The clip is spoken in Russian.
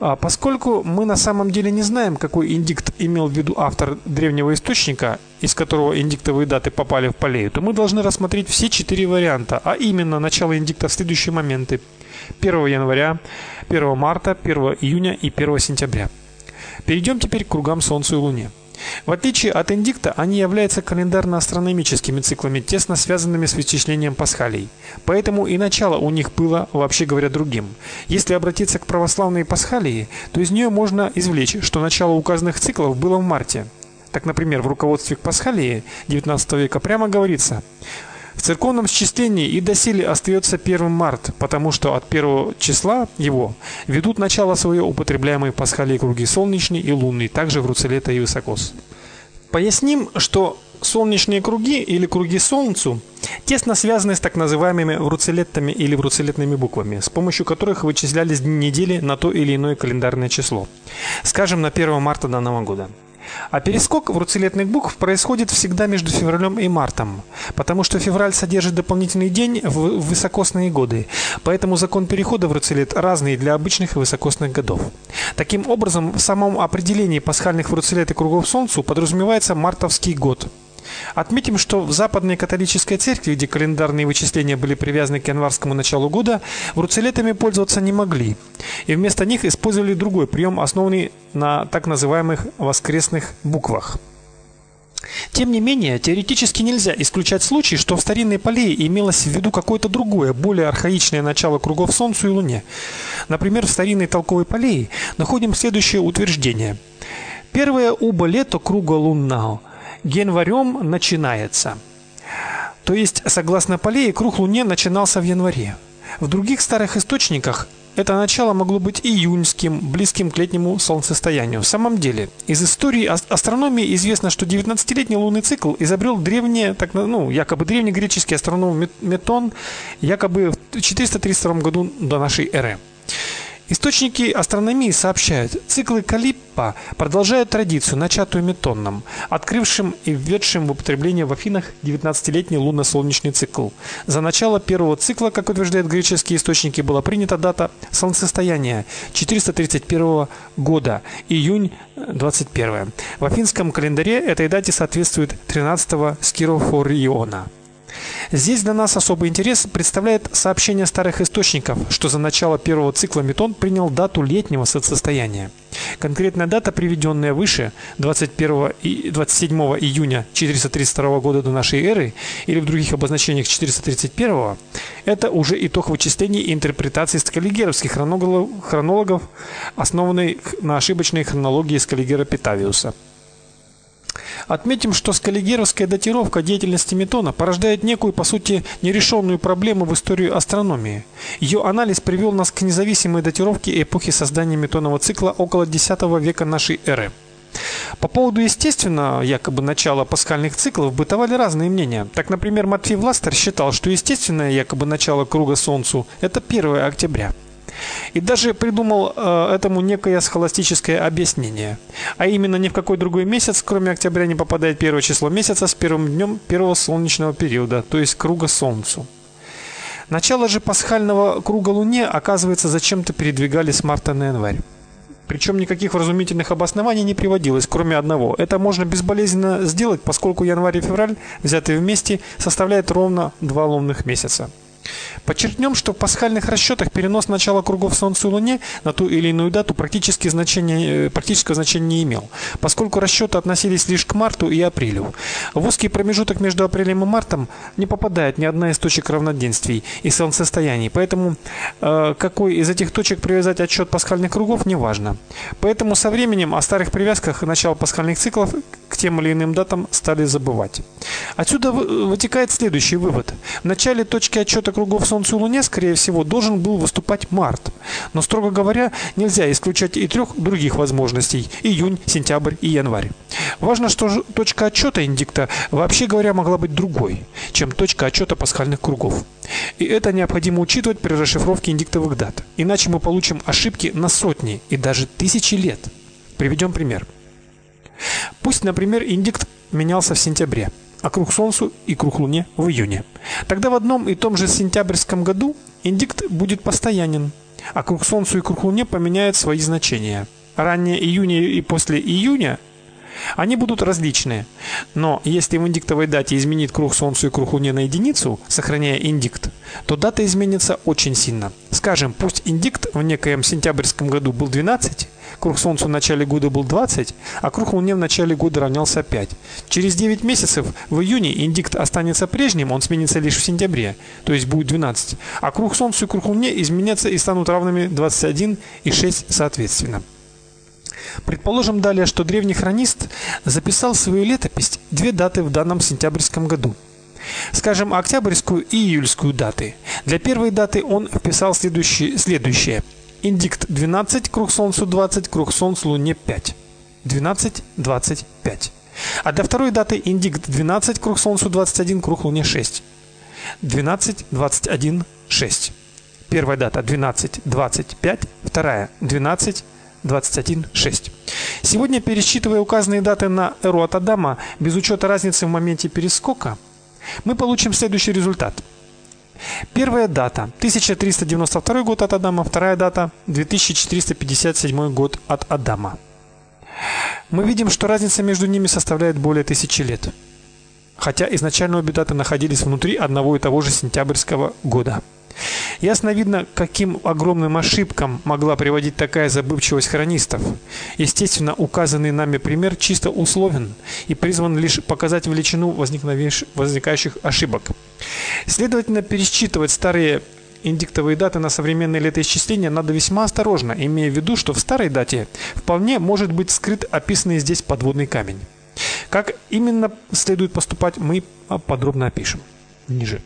А поскольку мы на самом деле не знаем, какой индикт имел в виду автор древнего источника, из которого индиктовые даты попали в Полею, то мы должны рассмотреть все четыре варианта, а именно начало индикта в следующие моменты: 1 января, 1 марта, 1 июня и 1 сентября. Перейдем теперь к кругам Солнцу и Луне. В отличие от индикта, они являются календарно-астрономическими циклами, тесно связанными с вычислением пасхалий. Поэтому и начало у них было, вообще говоря, другим. Если обратиться к православной пасхалии, то из нее можно извлечь, что начало указанных циклов было в марте. Так, например, в руководстве к пасхалии XIX века прямо говорится: в церковном счислении и доселе остается 1 март, потому что от первого числа его ведут начало свое употребляемые пасхалии круги солнечный и лунный, также в Руцелета и Высокос. Поясним, что солнечные круги или круги солнцу тесно связаны с так называемыми вруцелеттами или вруцелетными буквами, с помощью которых вычислялись дни недели на то или иное календарное число. Скажем, на 1 марта данного года. А перескок в руцелетных букв происходит всегда между февралем и мартом, потому что февраль содержит дополнительный день в высокосные годы. Поэтому закон перехода в руцелет разный для обычных и высокосных годов. Таким образом, в самом определении пасхальных вруцелет и кругов солнцу подразумевается мартовский год. Отметим, что в Западной католической церкви, где календарные вычисления были привязаны к январскому началу года, вруцелетами пользоваться не могли, и вместо них использовали другой прием, основанный на так называемых воскресных буквах. Тем не менее, теоретически нельзя исключать случай, что в старинной Полее имелось в виду какое-то другое, более архаичное начало кругов Солнцу и Луне. Например, в старинной толковой Полее находим следующее утверждение. Первое уба лето круга лунного январем начинается. То есть, согласно Полее, круг Луне начинался в январе. В других старых источниках это начало могло быть июньским, близким к летнему солнцестоянию. В самом деле, из истории астрономии известно, что 19-летний лунный цикл изобрел древний, так ну, якобы древнегреческий астроном Метон, якобы в 432 году до нашей эры. Источники астрономии сообщают, циклы Калиппа продолжают традицию, начатую Метонном, открывшим и введшим в употребление в Афинах 19-летний лунно-солнечный цикл. За начало первого цикла, как утверждают греческие источники, была принята дата солнцестояния 431 года, июнь 21. В афинском календаре этой дате соответствует 13 Скирофориона. Здесь для нас особый интерес представляет сообщение старых источников, что за начало первого цикла Метон принял дату летнего солнцестояния. Конкретная дата, приведенная выше, 21 и 27 июня 432 года до нашей эры или в других обозначениях 431, это уже итог вычислений и интерпретаций скаллигеровских хронологов, основанной на ошибочной хронологии Скаллигера Питавиуса. Отметим, что скаллигеровская датировка деятельности Метона порождает некую, по сути, нерешенную проблему в истории астрономии. Ее анализ привел нас к независимой датировке эпохи создания Метонова цикла около X века нашей эры. По поводу естественно, якобы начала пасхальных циклов бытовали разные мнения. Так, например, Матфей Властер считал, что естественное якобы начало круга солнцу это 1 октября. И даже придумал э, этому некое схоластическое объяснение. А именно ни в какой другой месяц, кроме октября, не попадает первое число месяца с первым днем первого солнечного периода, то есть круга солнцу. Начало же пасхального круга Луне, оказывается, зачем-то передвигали с марта на январь. Причем никаких вразумительных обоснований не приводилось, кроме одного. Это можно безболезненно сделать, поскольку январь и февраль, взятые вместе, составляют ровно два лунных месяца. Подчеркнем, что в пасхальных расчетах перенос начала кругов Солнцу и Луне на ту или иную дату практически значения, э, практического значения не имел, поскольку расчеты относились лишь к марту и апрелю. В узкий промежуток между апрелем и мартом не попадает ни одна из точек равноденствий и солнцестояний, поэтому э, какой из этих точек привязать отсчет пасхальных кругов не важно. Поэтому со временем о старых привязках начала пасхальных циклов к тем или иным датам стали забывать. Отсюда вытекает следующий вывод. В начале точки отсчета кругов Солнцу и Луне, скорее всего, должен был выступать март. Но, строго говоря, нельзя исключать и трех других возможностей – июнь, сентябрь и январь. Важно, что точка отсчета индикта, вообще говоря, могла быть другой, чем точка отсчета пасхальных кругов. И это необходимо учитывать при расшифровке индиктовых дат. Иначе мы получим ошибки на сотни и даже тысячи лет. Приведем пример. Пусть, например, индикт менялся в сентябре а круг Солнцу и круг Луне в июне. Тогда в одном и том же сентябрьском году индикт будет постоянен, а круг Солнцу и круг Луне поменяют свои значения. Ранее июня и после июня они будут различные. Но если в индиктовой дате изменить круг Солнцу и круг Луне на единицу, сохраняя индикт, то дата изменится очень сильно. Скажем, пусть индикт в некоем сентябрьском году был 12, круг Солнца в начале года был 20, а круг Луне в начале года равнялся 5. Через 9 месяцев в июне индикт останется прежним, он сменится лишь в сентябре, то есть будет 12, а круг Солнца и круг Луне изменятся и станут равными 21 и 6 соответственно. Предположим далее, что древний хронист записал в свою летопись две даты в данном сентябрьском году. Скажем, октябрьскую и июльскую даты. Для первой даты он вписал следующее: следующее. Индикт 12, круг солнцу 20, круг солнцу луне 5. 12 25. А для второй даты индикт 12, круг солнцу 21, круг луне 6. 12 21 6. Первая дата 12 25, вторая 12 21.6. Сегодня, пересчитывая указанные даты на эру от Адама без учета разницы в моменте перескока, мы получим следующий результат. Первая дата 1392 год от Адама, вторая дата 2457 год от Адама. Мы видим, что разница между ними составляет более тысячи лет. Хотя изначально обе даты находились внутри одного и того же сентябрьского года. Ясно видно, каким огромным ошибкам могла приводить такая забывчивость хронистов. Естественно, указанный нами пример чисто условен и призван лишь показать величину возникающих ошибок. Следовательно, пересчитывать старые индиктовые даты на современные летоисчисления надо весьма осторожно, имея в виду, что в старой дате вполне может быть скрыт описанный здесь подводный камень. Как именно следует поступать, мы подробно опишем ниже.